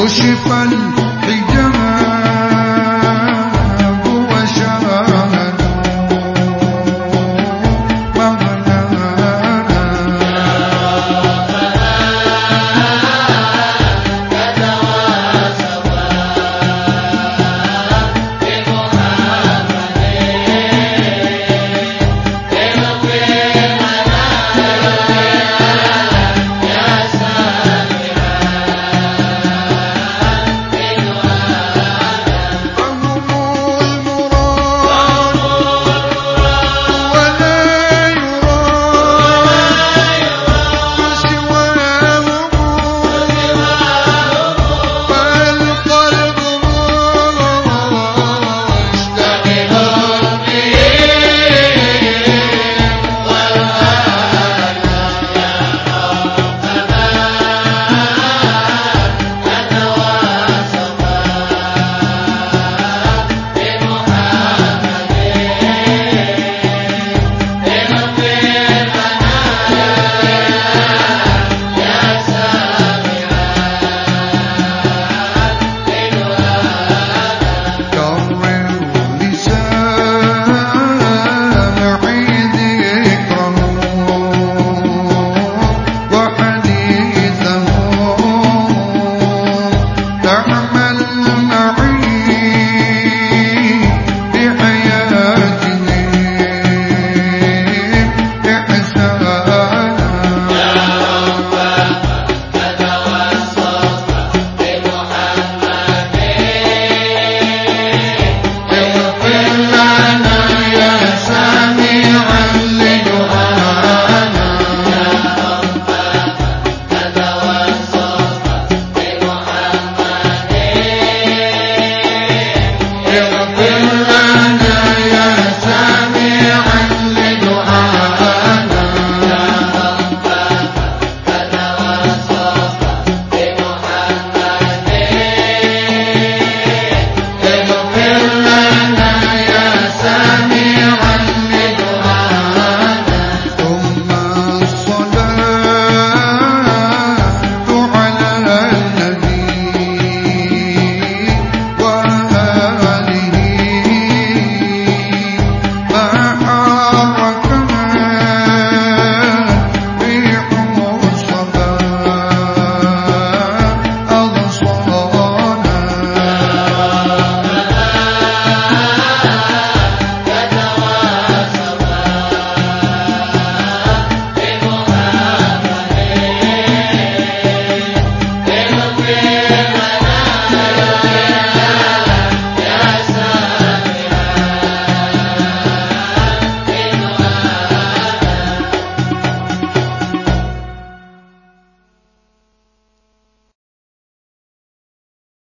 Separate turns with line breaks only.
不是伴侣